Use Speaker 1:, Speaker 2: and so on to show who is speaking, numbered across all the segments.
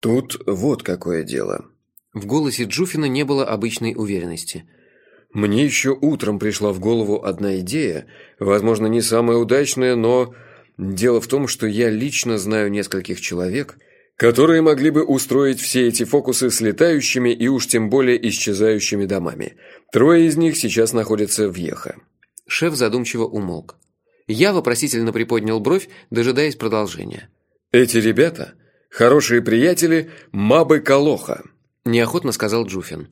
Speaker 1: Тут вот какое дело.
Speaker 2: В голосе Джуфина не было обычной уверенности.
Speaker 1: Мне еще утром пришла в голову одна идея, возможно, не самая удачная, но дело в том, что я лично знаю нескольких человек, которые могли бы устроить все эти фокусы с летающими и уж тем более исчезающими домами. Трое из них сейчас находятся в Ехо.
Speaker 2: Шеф задумчиво умолк. Я вопросительно приподнял бровь, дожидаясь продолжения.
Speaker 1: Эти ребята хорошие приятели Мабы Колоха,
Speaker 2: неохотно сказал Джуфин.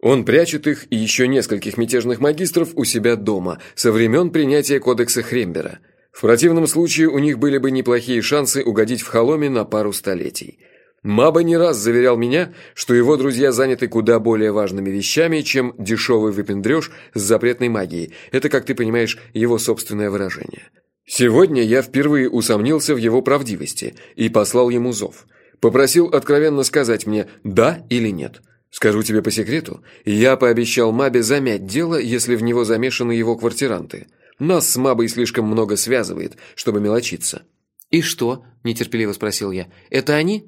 Speaker 1: Он прячет их и еще нескольких мятежных магистров у себя дома со времен принятия кодекса Хрембера. В противном случае у них были бы неплохие шансы угодить в Холоме на пару столетий. Маба не раз заверял меня, что его друзья заняты куда более важными вещами, чем дешевый выпендреж с запретной магией. Это, как ты понимаешь, его собственное выражение. Сегодня я впервые усомнился в его правдивости и послал ему зов. Попросил откровенно сказать мне «да» или «нет». Скажу тебе по секрету, я пообещал Мабе замять дело, если в него замешаны его квартиранты. Нас с Мабой слишком много связывает, чтобы мелочиться.
Speaker 2: «И что?» – нетерпеливо спросил я. «Это они?»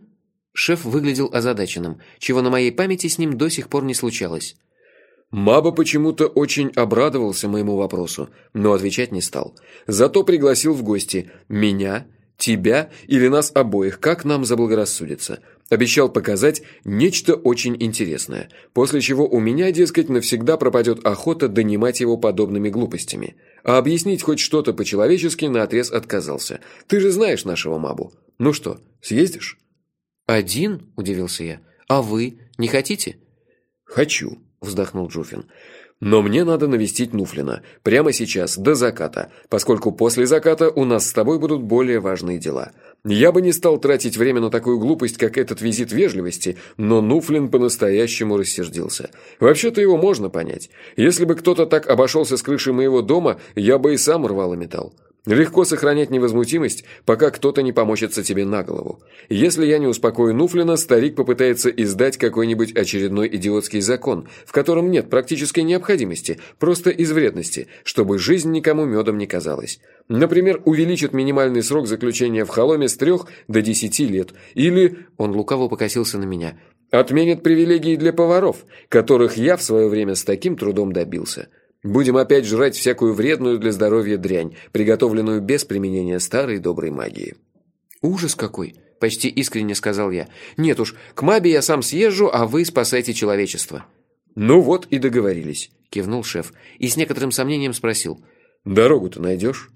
Speaker 2: Шеф выглядел озадаченным, чего на моей памяти с ним до сих пор не случалось.
Speaker 1: Маба почему-то очень обрадовался моему вопросу, но отвечать не стал. Зато пригласил в гости меня, тебя или нас обоих, как нам заблагорассудится. Обещал показать нечто очень интересное, после чего у меня, дескать, навсегда пропадет охота донимать его подобными глупостями. А объяснить хоть что-то по-человечески наотрез отказался. Ты же знаешь нашего Мабу. Ну что, съездишь?
Speaker 2: «Один?» – удивился я. «А вы? Не хотите?»
Speaker 1: «Хочу», – вздохнул Джуфин. «Но мне надо навестить Нуфлина. Прямо сейчас, до заката, поскольку после заката у нас с тобой будут более важные дела. Я бы не стал тратить время на такую глупость, как этот визит вежливости, но Нуфлин по-настоящему рассердился. Вообще-то его можно понять. Если бы кто-то так обошелся с крыши моего дома, я бы и сам рвал и металл. Легко сохранять невозмутимость, пока кто-то не помочится тебе на голову. Если я не успокою Нуфлина, старик попытается издать какой-нибудь очередной идиотский закон, в котором нет практической необходимости, просто из вредности, чтобы жизнь никому медом не казалась. Например, увеличит минимальный срок заключения в холоме с трех до десяти лет. Или, он лукаво покосился на меня, отменит привилегии для поваров, которых я в свое время с таким трудом добился. Будем опять жрать всякую вредную для здоровья дрянь, приготовленную без применения старой доброй магии.
Speaker 2: Ужас какой, почти искренне сказал я. Нет уж, к Мабе я сам съезжу, а вы спасайте человечество.
Speaker 1: Ну вот и договорились,
Speaker 2: кивнул шеф и с некоторым сомнением спросил:
Speaker 1: "Дорогу-то найдешь?»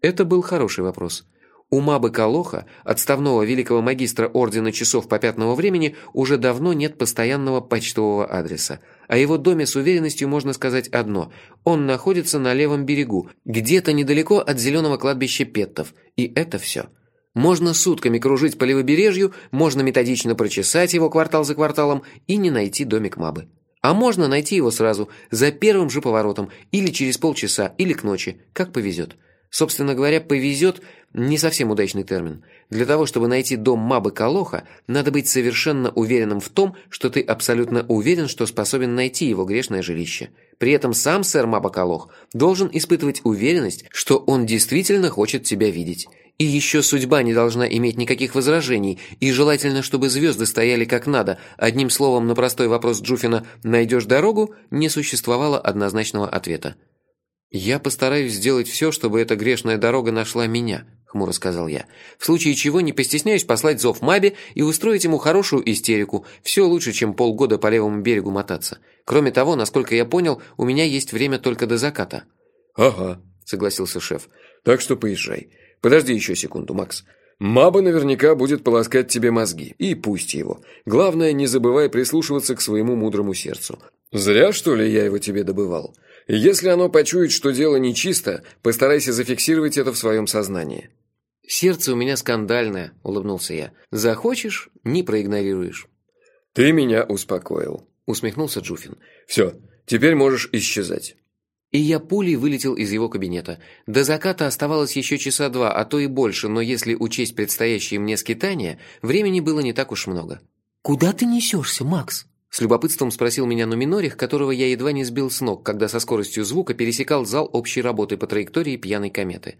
Speaker 2: Это был хороший вопрос. У Мабы Калоха, отставного великого магистра Ордена Часов Попятного Времени, уже давно нет постоянного почтового адреса. О его доме с уверенностью можно сказать одно – он находится на левом берегу, где-то недалеко от зеленого кладбища Петтов, и это все. Можно сутками кружить по левобережью, можно методично прочесать его квартал за кварталом и не найти домик Мабы. А можно найти его сразу, за первым же поворотом, или через полчаса, или к ночи, как повезет. Собственно говоря, повезет – не совсем удачный термин. Для того, чтобы найти дом Мабы Калоха, надо быть совершенно уверенным в том, что ты абсолютно уверен, что способен найти его грешное жилище. При этом сам сэр Маба Калох должен испытывать уверенность, что он действительно хочет тебя видеть. И еще судьба не должна иметь никаких возражений, и желательно, чтобы звезды стояли как надо. Одним словом, на простой вопрос Джуфина «найдешь дорогу?» не существовало однозначного ответа. «Я постараюсь сделать все, чтобы эта грешная дорога нашла меня», хмуро сказал я. В случае чего не постесняюсь послать зов Мабе и устроить ему хорошую истерику. Все лучше, чем полгода по левому берегу мотаться. Кроме того, насколько я понял, у меня есть время только до заката.
Speaker 1: Ага, согласился шеф. Так что поезжай. Подожди еще секунду, Макс. Маба наверняка будет полоскать тебе мозги. И пусть его. Главное, не забывай прислушиваться к своему мудрому сердцу. Зря, что ли, я его тебе добывал. Если оно почует, что дело нечисто, постарайся зафиксировать это в своем сознании.
Speaker 2: «Сердце у меня скандальное», – улыбнулся я. «Захочешь – не проигнорируешь».
Speaker 1: «Ты меня успокоил», – усмехнулся Джуфин. «Все, теперь можешь исчезать».
Speaker 2: И я пулей вылетел из его кабинета. До заката оставалось еще часа два, а то и больше, но если учесть предстоящие мне скитания, времени было не так уж много.
Speaker 3: «Куда ты несешься, Макс?»
Speaker 2: С любопытством спросил меня Нуминорих, которого я едва не сбил с ног, когда со скоростью звука пересекал зал общей работы по траектории пьяной кометы.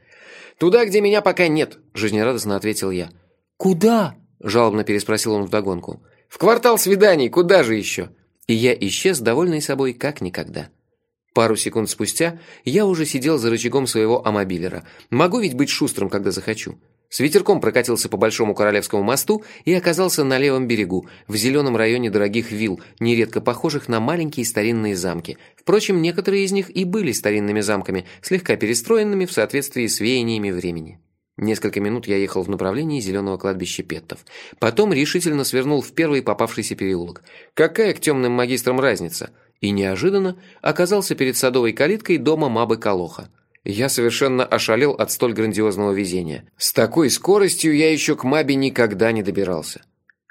Speaker 2: «Туда, где меня пока нет», – жизнерадостно ответил я.
Speaker 3: «Куда?»
Speaker 2: – жалобно переспросил он вдогонку.
Speaker 1: «В квартал свиданий, куда же еще?»
Speaker 2: И я исчез, довольный собой, как никогда. Пару секунд спустя я уже сидел за рычагом своего амобилера. Могу ведь быть шустрым, когда захочу. С ветерком прокатился по Большому Королевскому мосту и оказался на левом берегу, в зеленом районе дорогих вилл, нередко похожих на маленькие старинные замки. Впрочем, некоторые из них и были старинными замками, слегка перестроенными в соответствии с веяниями времени. Несколько минут я ехал в направлении зеленого кладбища Петтов. Потом решительно свернул в первый попавшийся переулок. Какая к темным магистрам разница? и неожиданно оказался перед садовой калиткой дома Мабы Колоха. Я совершенно ошалел от столь грандиозного везения. С такой скоростью я еще к Мабе никогда не добирался.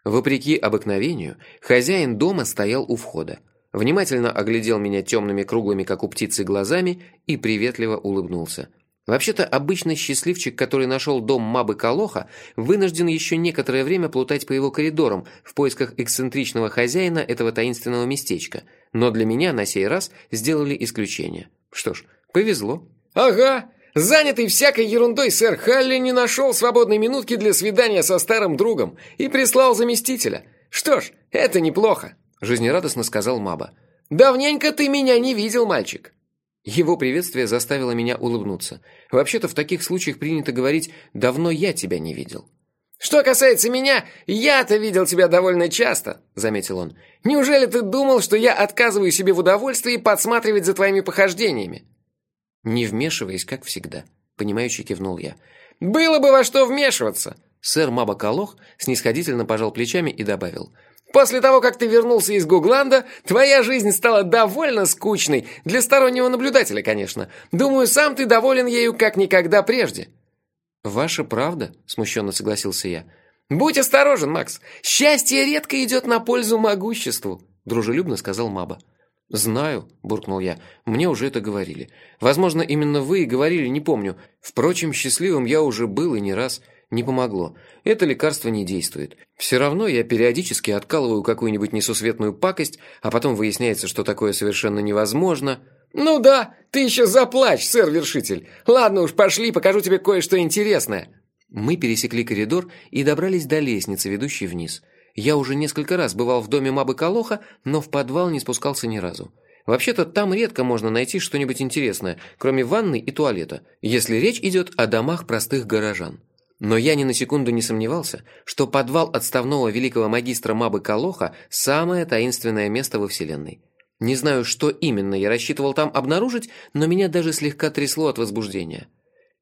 Speaker 2: Вопреки обыкновению, хозяин дома стоял у входа. Внимательно оглядел меня темными круглыми, как у птицы, глазами и приветливо улыбнулся. Вообще-то, обычный счастливчик, который нашел дом Мабы Колоха, вынужден еще некоторое время плутать по его коридорам в поисках эксцентричного хозяина этого таинственного местечка – но для меня на сей раз сделали исключение. Что ж, повезло.
Speaker 1: «Ага, занятый всякой ерундой сэр Халли не нашел свободной минутки для свидания со старым другом и прислал заместителя. Что ж, это неплохо», – жизнерадостно сказал Маба. «Давненько ты меня не видел, мальчик».
Speaker 2: Его приветствие заставило меня улыбнуться. Вообще-то в таких случаях принято говорить «давно я тебя не видел».
Speaker 1: «Что касается меня, я-то видел тебя довольно часто», — заметил он. «Неужели ты думал, что я отказываю себе в удовольствии подсматривать за твоими похождениями?»
Speaker 2: «Не вмешиваясь, как всегда», — понимающе кивнул я.
Speaker 1: «Было бы во что вмешиваться!»
Speaker 2: Сэр Маба Калох снисходительно пожал плечами и добавил.
Speaker 1: «После того, как ты вернулся из Гугланда, твоя жизнь стала довольно скучной, для стороннего наблюдателя, конечно. Думаю, сам ты доволен ею как никогда прежде».
Speaker 2: «Ваша правда?» – смущенно согласился я.
Speaker 1: «Будь осторожен, Макс. Счастье редко идет на пользу могуществу», – дружелюбно сказал Маба.
Speaker 2: «Знаю», – буркнул я. «Мне уже это говорили. Возможно, именно вы и говорили, не помню. Впрочем, счастливым я уже был и не раз. Не помогло. Это лекарство не действует. Все равно я периодически откалываю какую-нибудь несусветную пакость, а потом выясняется, что такое совершенно невозможно».
Speaker 1: «Ну да, ты еще заплачь, сэр-вершитель. Ладно уж, пошли, покажу тебе кое-что интересное».
Speaker 2: Мы пересекли коридор и добрались до лестницы, ведущей вниз. Я уже несколько раз бывал в доме Мабы Колоха, но в подвал не спускался ни разу. Вообще-то там редко можно найти что-нибудь интересное, кроме ванны и туалета, если речь идет о домах простых горожан. Но я ни на секунду не сомневался, что подвал отставного великого магистра Мабы Колоха – самое таинственное место во Вселенной. Не знаю, что именно я рассчитывал там обнаружить, но меня даже слегка трясло от возбуждения.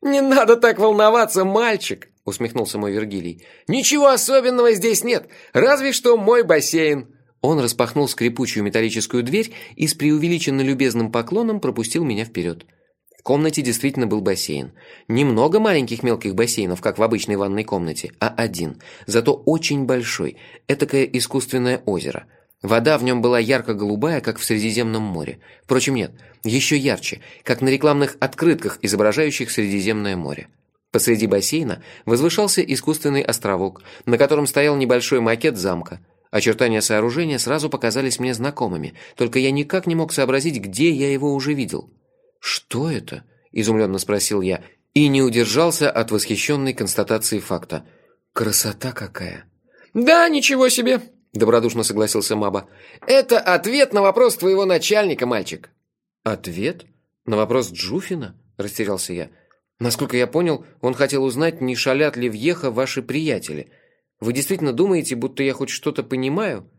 Speaker 1: «Не надо так волноваться, мальчик!» – усмехнулся мой Вергилий. «Ничего особенного здесь нет, разве что мой бассейн!»
Speaker 2: Он распахнул скрипучую металлическую дверь и с преувеличенно любезным поклоном пропустил меня вперед. В комнате действительно был бассейн. Немного маленьких мелких бассейнов, как в обычной ванной комнате, а один. Зато очень большой. Этакое искусственное озеро – Вода в нем была ярко-голубая, как в Средиземном море. Впрочем, нет, еще ярче, как на рекламных открытках, изображающих Средиземное море. Посреди бассейна возвышался искусственный островок, на котором стоял небольшой макет замка. Очертания сооружения сразу показались мне знакомыми, только я никак не мог сообразить, где я его уже видел. «Что это?» – изумленно спросил я, и не удержался от восхищенной констатации факта. «Красота какая!»
Speaker 1: «Да, ничего себе!» – добродушно согласился Маба. «Это ответ на вопрос твоего начальника, мальчик».
Speaker 2: «Ответ? На вопрос Джуфина?» – растерялся я. «Насколько я понял, он хотел узнать, не шалят ли в Еха ваши приятели. Вы действительно думаете, будто я хоть что-то понимаю?»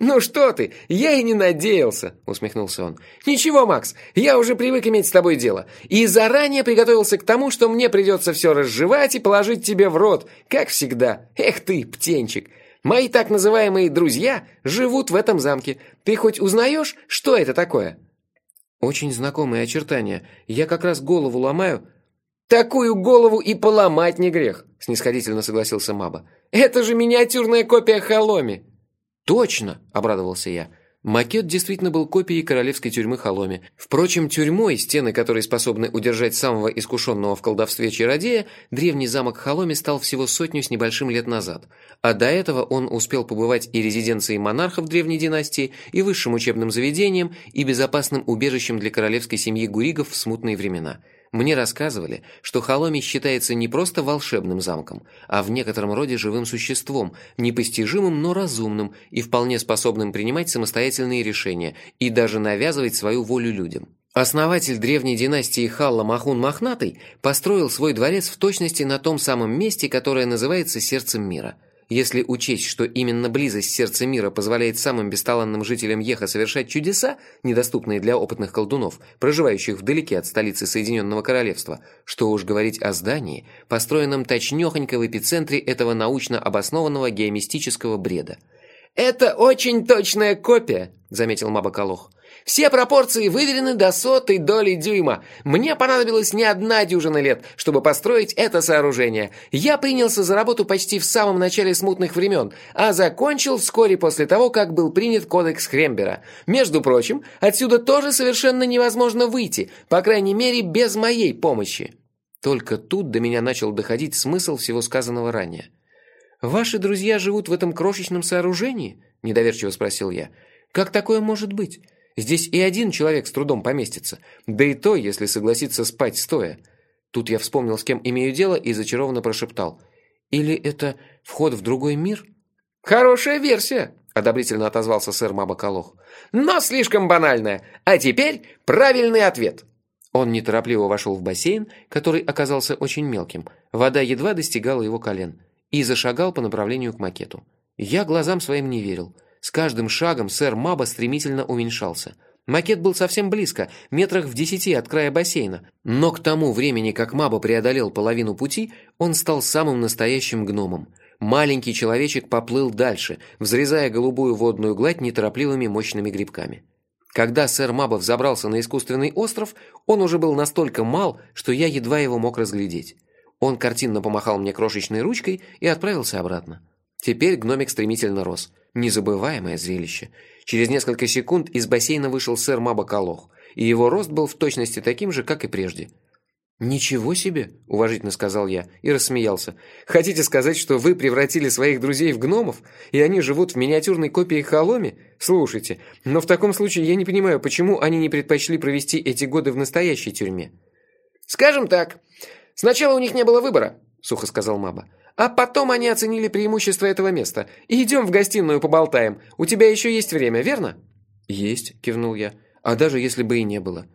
Speaker 1: «Ну что ты, я и не надеялся», — усмехнулся он. «Ничего, Макс, я уже привык иметь с тобой дело. И заранее приготовился к тому, что мне придется все разжевать и положить тебе в рот, как всегда. Эх ты, птенчик, Мои так называемые «друзья» живут в этом замке. Ты хоть узнаешь, что это такое?»
Speaker 2: «Очень знакомые очертания. Я как раз голову ломаю».
Speaker 1: «Такую голову и поломать не грех», – снисходительно согласился Маба. «Это же миниатюрная копия Халоми».
Speaker 2: «Точно!» – обрадовался я. Макет действительно был копией королевской тюрьмы Холоми. Впрочем, тюрьмой, стены которой способны удержать самого искушенного в колдовстве чародея, древний замок Холоми стал всего сотню с небольшим лет назад. А до этого он успел побывать и резиденцией монархов древней династии, и высшим учебным заведением, и безопасным убежищем для королевской семьи Гуригов в смутные времена. Мне рассказывали, что Холоми считается не просто волшебным замком, а в некотором роде живым существом, непостижимым, но разумным и вполне способным принимать самостоятельные решения и даже навязывать свою волю людям. Основатель древней династии Халла Махун Мохнатый построил свой дворец в точности на том самом месте, которое называется сердцем мира – если учесть, что именно близость сердца мира позволяет самым бесталанным жителям Еха совершать чудеса, недоступные для опытных колдунов, проживающих вдалеке от столицы Соединенного Королевства, что уж говорить о здании, построенном точнёхонько в эпицентре этого научно обоснованного геомистического бреда. «Это очень точная копия», — заметил Маба Калох. Все пропорции выверены до сотой доли дюйма. Мне понадобилось не одна дюжина лет, чтобы построить это сооружение. Я принялся за работу почти в самом начале смутных времен, а закончил вскоре после того, как был принят кодекс Хрембера. Между прочим, отсюда тоже совершенно невозможно выйти, по крайней мере, без моей помощи. Только тут до меня начал доходить смысл всего сказанного ранее. «Ваши друзья живут в этом крошечном сооружении?» – недоверчиво спросил я. «Как такое может быть?» Здесь и один человек с трудом поместится, да и то, если согласиться спать стоя. Тут я вспомнил, с кем имею дело, и зачарованно прошептал. «Или это вход в другой мир?»
Speaker 4: «Хорошая версия», — одобрительно отозвался сэр Мабакалох. «Но слишком банальная. А теперь правильный ответ».
Speaker 2: Он неторопливо вошел в бассейн, который оказался очень мелким. Вода едва достигала его колен. И зашагал по направлению к макету. Я глазам своим не верил. С каждым шагом сэр Маба стремительно уменьшался. Макет был совсем близко, метрах в десяти от края бассейна. Но к тому времени, как Маба преодолел половину пути, он стал самым настоящим гномом. Маленький человечек поплыл дальше, взрезая голубую водную гладь неторопливыми мощными грибками. Когда сэр Маба взобрался на искусственный остров, он уже был настолько мал, что я едва его мог разглядеть. Он картинно помахал мне крошечной ручкой и отправился обратно. Теперь гномик стремительно рос. Незабываемое зрелище. Через несколько секунд из бассейна вышел сэр Маба Калох, и его рост был в точности таким же, как и прежде. «Ничего себе!» – уважительно сказал я и рассмеялся. «Хотите сказать, что вы превратили своих друзей в гномов, и они живут в миниатюрной копии Холоми? Слушайте, но в таком случае я не понимаю, почему они не предпочли провести эти годы в настоящей тюрьме?»
Speaker 4: «Скажем так, сначала у них не было выбора», – сухо сказал Маба. А потом они оценили преимущество этого места. Идем в гостиную поболтаем. У тебя еще есть время, верно?»
Speaker 2: «Есть», – кивнул я. «А даже если бы и не было».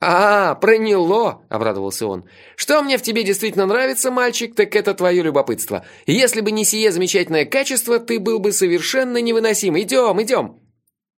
Speaker 4: «А, проняло!» – обрадовался он. «Что мне в тебе действительно нравится, мальчик, так это твое любопытство. Если бы не сие замечательное качество, ты был бы совершенно невыносим. Идем, идем!»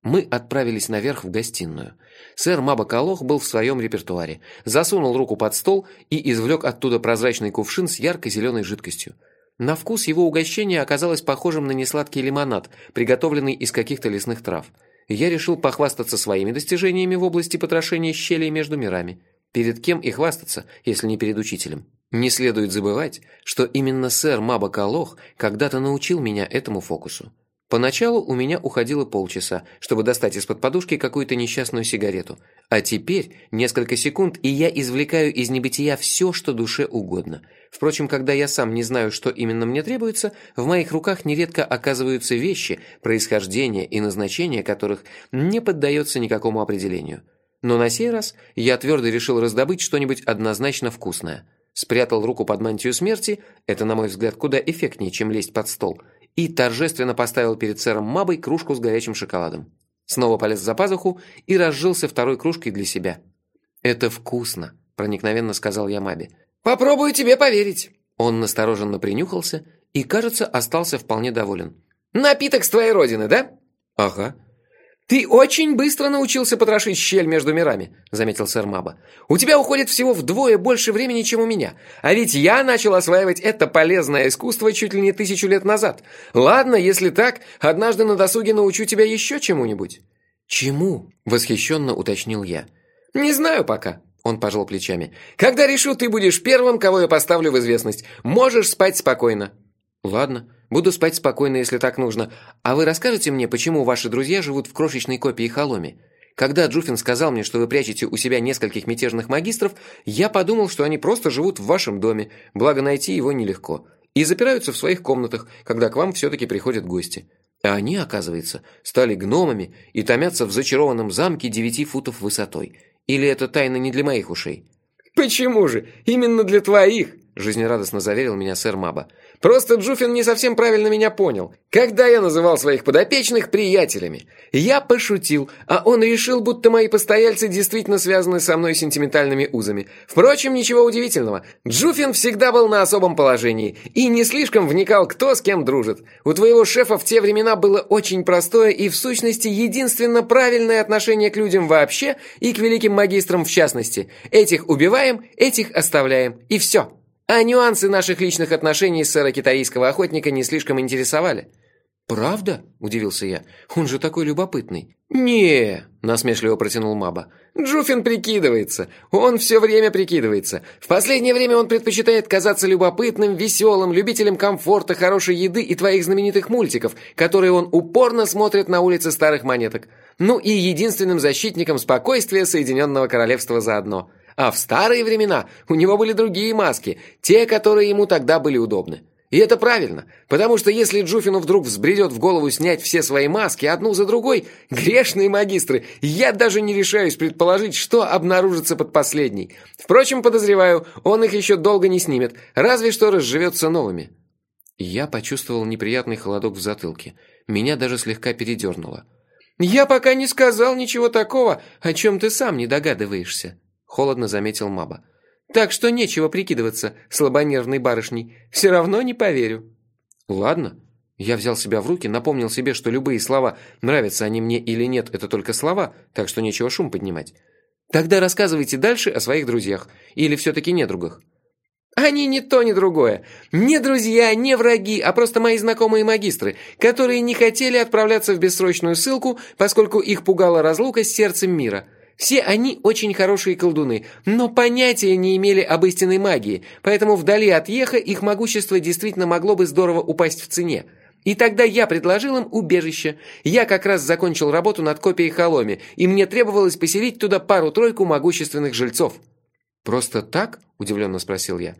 Speaker 2: Мы отправились наверх в гостиную. Сэр Маба Калох был в своем репертуаре. Засунул руку под стол и извлек оттуда прозрачный кувшин с ярко-зеленой жидкостью. На вкус его угощение оказалось похожим на несладкий лимонад, приготовленный из каких-то лесных трав. Я решил похвастаться своими достижениями в области потрошения щелей между мирами. Перед кем и хвастаться, если не перед учителем? Не следует забывать, что именно сэр Маба Калох когда-то научил меня этому фокусу. Поначалу у меня уходило полчаса, чтобы достать из-под подушки какую-то несчастную сигарету. А теперь несколько секунд, и я извлекаю из небытия все, что душе угодно. Впрочем, когда я сам не знаю, что именно мне требуется, в моих руках нередко оказываются вещи, происхождение и назначение которых не поддается никакому определению. Но на сей раз я твердо решил раздобыть что-нибудь однозначно вкусное. Спрятал руку под мантию смерти, это, на мой взгляд, куда эффектнее, чем лезть под стол – и торжественно поставил перед сэром Мабой кружку с горячим шоколадом. Снова полез за пазуху и разжился второй кружкой для себя. «Это вкусно», – проникновенно сказал я Мабе.
Speaker 4: «Попробую тебе поверить».
Speaker 2: Он настороженно принюхался и, кажется, остался вполне доволен.
Speaker 4: «Напиток с твоей родины, да?»
Speaker 2: «Ага».
Speaker 4: «Ты очень быстро научился потрошить щель между мирами», — заметил сэр Маба. «У тебя уходит всего вдвое больше времени, чем у меня. А ведь я начал осваивать это полезное искусство чуть ли не тысячу лет назад. Ладно, если так, однажды на досуге научу тебя еще чему-нибудь».
Speaker 2: «Чему?» — восхищенно уточнил я.
Speaker 4: «Не знаю пока», — он пожал плечами. «Когда решу, ты будешь первым, кого я поставлю в известность. Можешь спать спокойно».
Speaker 2: «Ладно». Буду спать спокойно, если так нужно. А вы расскажете мне, почему ваши друзья живут в крошечной копии Холоми? Когда Джуфин сказал мне, что вы прячете у себя нескольких мятежных магистров, я подумал, что они просто живут в вашем доме, благо найти его нелегко, и запираются в своих комнатах, когда к вам все-таки приходят гости. А они, оказывается, стали гномами и томятся в зачарованном замке девяти футов высотой. Или это тайна не для моих ушей?
Speaker 4: «Почему же? Именно для твоих!» Жизнерадостно заверил меня сэр Маба. Просто Джуфин не совсем правильно меня понял. Когда я называл своих подопечных приятелями, я пошутил, а он решил, будто мои постояльцы действительно связаны со мной сентиментальными узами. Впрочем, ничего удивительного. Джуфин всегда был на особом положении и не слишком вникал, кто с кем дружит. У твоего шефа в те времена было очень простое и, в сущности, единственно правильное отношение к людям вообще и к великим магистрам в частности. Этих убиваем, этих оставляем. И все. А нюансы наших личных отношений с китайского охотника не слишком интересовали.
Speaker 2: «Правда?» – удивился я. «Он же такой любопытный».
Speaker 4: «Не», – насмешливо протянул Маба. «Джуфин прикидывается. Он все время прикидывается. В последнее время он предпочитает казаться любопытным, веселым, любителем комфорта, хорошей еды и твоих знаменитых мультиков, которые он упорно смотрит на улице старых монеток. Ну и единственным защитником спокойствия Соединенного Королевства заодно». А в старые времена у него были другие маски, те, которые ему тогда были удобны. И это правильно, потому что если Джуфину вдруг взбредет в голову снять все свои маски одну за другой, грешные магистры, я даже не решаюсь предположить, что обнаружится под последней. Впрочем, подозреваю, он их еще долго не снимет, разве что разживется новыми.
Speaker 2: Я почувствовал неприятный холодок в затылке. Меня даже слегка передернуло.
Speaker 4: «Я пока не сказал ничего такого, о чем ты сам не догадываешься», холодно заметил Маба. «Так что нечего прикидываться слабонервной барышней. Все равно не поверю».
Speaker 2: «Ладно». Я взял себя в руки, напомнил себе, что любые слова, нравятся они мне или нет, это только слова, так что нечего шум поднимать. «Тогда рассказывайте дальше о своих друзьях. Или все-таки недругах».
Speaker 4: «Они ни то, ни другое. Не друзья, не враги, а просто мои знакомые магистры, которые не хотели отправляться в бессрочную ссылку, поскольку их пугала разлука с сердцем мира». Все они очень хорошие колдуны, но понятия не имели об истинной магии, поэтому вдали от Еха их могущество действительно могло бы здорово упасть в цене. И тогда я предложил им убежище. Я как раз закончил работу над копией Холоми, и мне требовалось поселить туда пару-тройку могущественных жильцов.
Speaker 2: «Просто так?» – удивленно спросил я.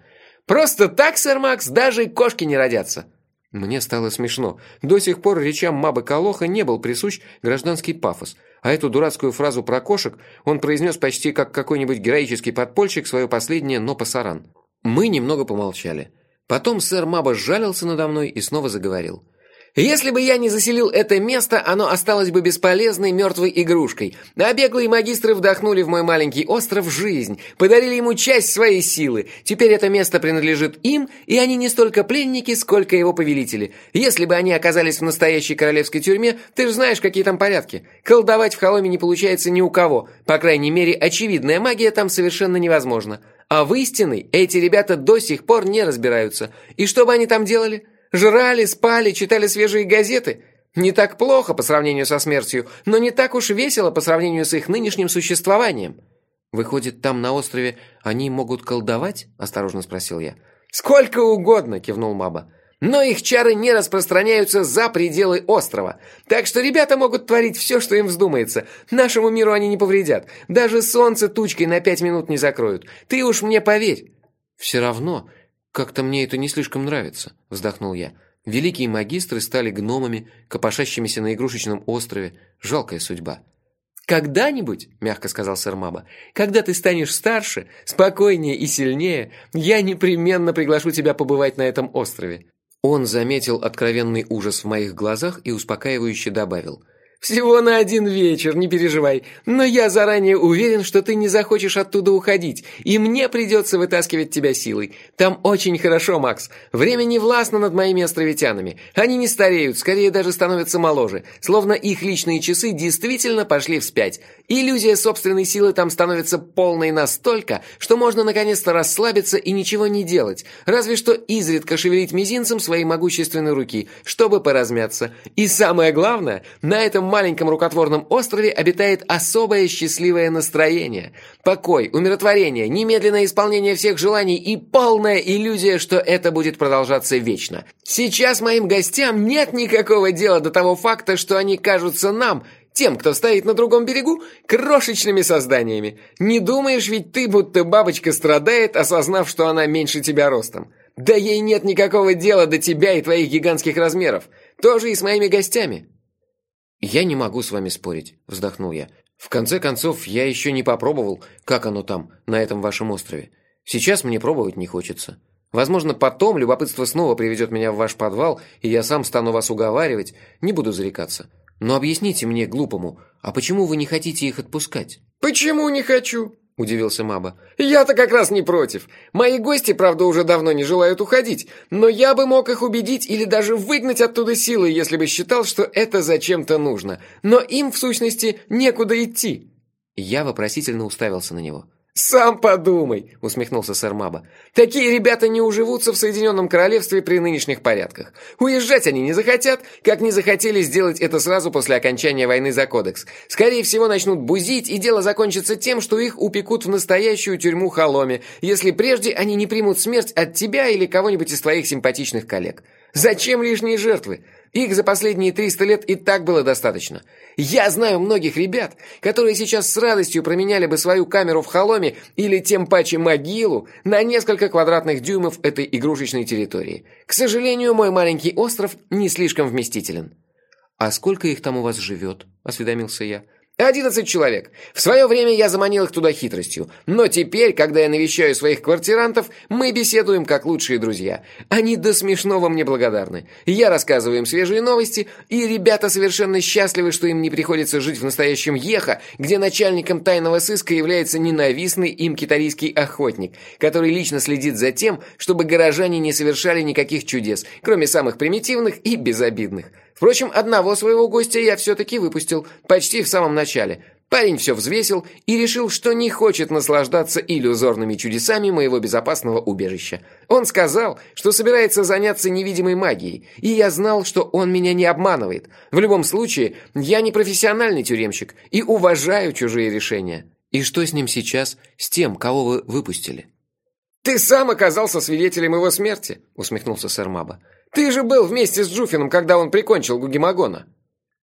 Speaker 4: «Просто так, сэр Макс, даже кошки не родятся».
Speaker 2: Мне стало смешно. До сих пор речам Мабы Калоха не был присущ гражданский пафос, а эту дурацкую фразу про кошек он произнес почти как какой-нибудь героический подпольщик свое последнее «но пасаран». Мы немного помолчали. Потом сэр Маба сжалился надо мной и снова заговорил.
Speaker 4: Если бы я не заселил это место, оно осталось бы бесполезной мертвой игрушкой. А беглые магистры вдохнули в мой маленький остров жизнь, подарили ему часть своей силы. Теперь это место принадлежит им, и они не столько пленники, сколько его повелители. Если бы они оказались в настоящей королевской тюрьме, ты же знаешь, какие там порядки. Колдовать в холоме не получается ни у кого. По крайней мере, очевидная магия там совершенно невозможна. А в истинной эти ребята до сих пор не разбираются. И что бы они там делали? Жрали, спали, читали свежие газеты. Не так плохо по сравнению со смертью, но не так уж весело по сравнению с их нынешним существованием.
Speaker 2: Выходит, там на острове они могут колдовать? осторожно спросил я.
Speaker 4: Сколько угодно, кивнул Маба. Но их чары не распространяются за пределы острова. Так что ребята могут творить все, что им вздумается. Нашему миру они не повредят. Даже солнце тучкой на пять минут не закроют. Ты уж мне поверь.
Speaker 2: Все равно «Как-то мне это не слишком нравится», – вздохнул я. «Великие магистры стали гномами, копошащимися на игрушечном острове. Жалкая судьба».
Speaker 4: «Когда-нибудь, — мягко сказал сэр Маба, — когда ты станешь старше, спокойнее и сильнее, я непременно приглашу тебя побывать на этом острове».
Speaker 2: Он заметил откровенный ужас в моих глазах и успокаивающе добавил –
Speaker 4: «Всего на один вечер, не переживай. Но я заранее уверен, что ты не захочешь оттуда уходить, и мне придется вытаскивать тебя силой. Там очень хорошо, Макс. Время не властно над моими островитянами. Они не стареют, скорее даже становятся моложе, словно их личные часы действительно пошли вспять. Иллюзия собственной силы там становится полной настолько, что можно наконец-то расслабиться и ничего не делать, разве что изредка шевелить мизинцем своей могущественной руки, чтобы поразмяться. И самое главное, на этом маленьком рукотворном острове обитает особое счастливое настроение. Покой, умиротворение, немедленное исполнение всех желаний и полная иллюзия, что это будет продолжаться вечно. Сейчас моим гостям нет никакого дела до того факта, что они кажутся нам, тем, кто стоит на другом берегу, крошечными созданиями. Не думаешь ведь ты, будто бабочка страдает, осознав, что она меньше тебя ростом. Да ей нет никакого дела до тебя и твоих гигантских размеров. Тоже и с моими гостями.
Speaker 2: «Я не могу с вами спорить», – вздохнул я.
Speaker 4: В конце концов, я еще не попробовал, как оно там, на этом вашем острове. Сейчас мне пробовать не хочется. Возможно, потом любопытство снова приведет меня в ваш подвал, и я сам стану вас уговаривать, не буду зарекаться. Но объясните мне, глупому, а почему вы не хотите их отпускать?»
Speaker 1: «Почему не хочу?» – удивился Маба.
Speaker 4: «Я-то как раз не против. Мои гости, правда, уже давно не желают уходить, но я бы мог их убедить или даже выгнать оттуда силой, если бы считал, что это зачем-то нужно. Но им, в сущности, некуда идти».
Speaker 2: Я вопросительно уставился на него.
Speaker 4: «Сам подумай», — усмехнулся сэр Маба. «Такие ребята не уживутся в Соединенном Королевстве при нынешних порядках. Уезжать они не захотят, как не захотели сделать это сразу после окончания войны за Кодекс. Скорее всего, начнут бузить, и дело закончится тем, что их упекут в настоящую тюрьму Холоме, если прежде они не примут смерть от тебя или кого-нибудь из твоих симпатичных коллег. Зачем лишние жертвы? Их за последние 300 лет и так было достаточно. Я знаю многих ребят, которые сейчас с радостью променяли бы свою камеру в холоме или тем паче могилу на несколько квадратных дюймов этой игрушечной территории. К сожалению, мой маленький остров не слишком вместителен.
Speaker 2: «А сколько их там у вас живет?» – осведомился я.
Speaker 4: Одиннадцать человек. В свое время я заманил их туда хитростью. Но теперь, когда я навещаю своих квартирантов, мы беседуем как лучшие друзья. Они до смешного мне благодарны. Я рассказываю им свежие новости, и ребята совершенно счастливы, что им не приходится жить в настоящем Еха, где начальником тайного сыска является ненавистный им китайский охотник, который лично следит за тем, чтобы горожане не совершали никаких чудес, кроме самых примитивных и безобидных. Впрочем, одного своего гостя я все-таки выпустил, почти в самом начале. Парень все взвесил и решил, что не хочет наслаждаться иллюзорными чудесами моего безопасного убежища. Он сказал, что собирается заняться невидимой магией, и я знал, что он меня не обманывает. В любом случае, я не профессиональный тюремщик и уважаю чужие решения.
Speaker 2: И что с ним сейчас, с тем, кого вы выпустили?
Speaker 4: «Ты сам оказался свидетелем его смерти», — усмехнулся сэр Маба. Ты же был вместе с Джуфином, когда он прикончил Гугимагона.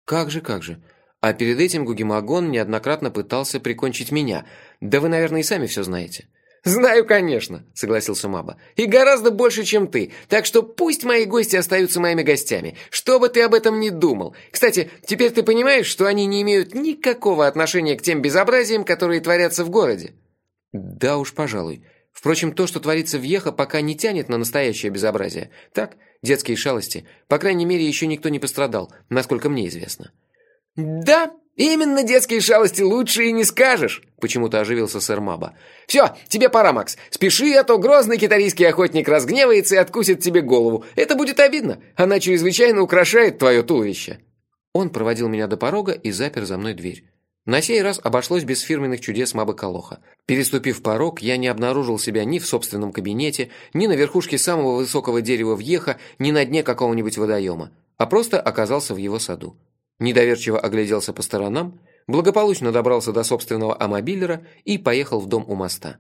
Speaker 2: Как же, как же. А перед этим Гугимагон неоднократно пытался прикончить меня. Да вы, наверное, и сами все знаете.
Speaker 4: «Знаю, конечно», — согласился Маба. «И гораздо больше, чем ты. Так что пусть мои гости остаются моими гостями. Что бы ты об этом ни думал. Кстати, теперь ты понимаешь, что они не имеют никакого отношения к тем безобразиям, которые творятся в городе?»
Speaker 2: «Да уж, пожалуй. Впрочем, то, что творится в Ехо, пока не тянет на настоящее безобразие. Так, детские шалости. По крайней мере, еще никто не пострадал, насколько мне известно».
Speaker 4: «Да, именно детские шалости лучше и не скажешь», — почему-то оживился сэр Маба. «Все, тебе пора, Макс. Спеши, а то грозный китайский охотник разгневается и откусит тебе голову. Это будет обидно. Она чрезвычайно украшает твое туловище».
Speaker 2: Он проводил меня до порога и запер за мной дверь. На сей раз обошлось без фирменных чудес Мабы Колоха. Переступив порог, я не обнаружил себя ни в собственном кабинете, ни на верхушке самого высокого дерева в Еха, ни на дне какого-нибудь водоема, а просто оказался в его саду. Недоверчиво огляделся по сторонам, благополучно добрался до собственного амобилера и поехал в дом у моста.